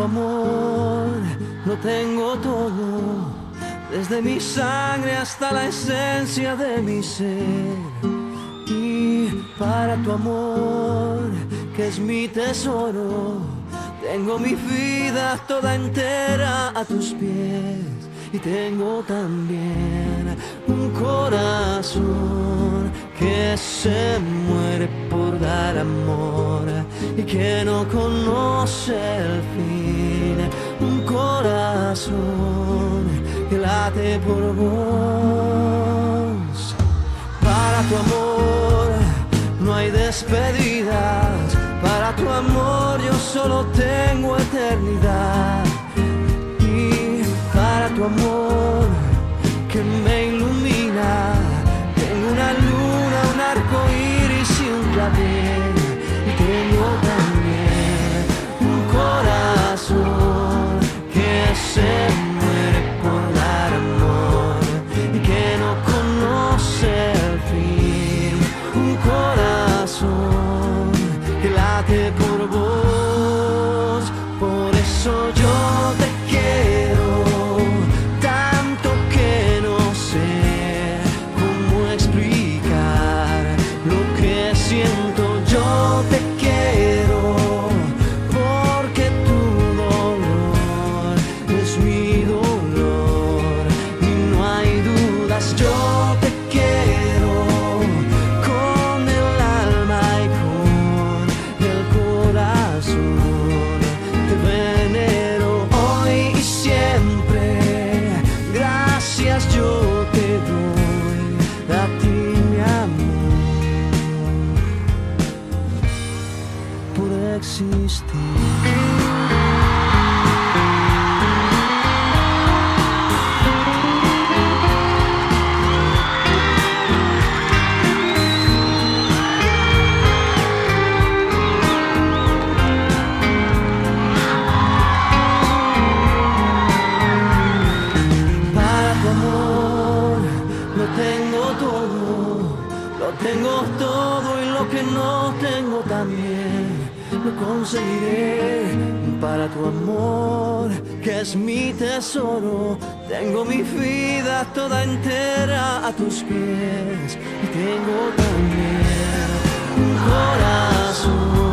tu amor lo tengo todo, desde mi sangre hasta la esencia de mi ser. Y para tu amor, que es mi tesoro, tengo mi vida toda entera a tus pies. Y tengo también un corazón que se muere por dar amor y que no conoce el fin. Corazón que late por vos. Para tu amor no hay despedidas. Para tu amor yo solo tengo eternidad. Y para tu amor fin. Un tengo todo y lo que no tengo también lo conseguiré. Para tu amor que es mi tesoro, tengo mi vida toda entera a tus pies y tengo también un corazón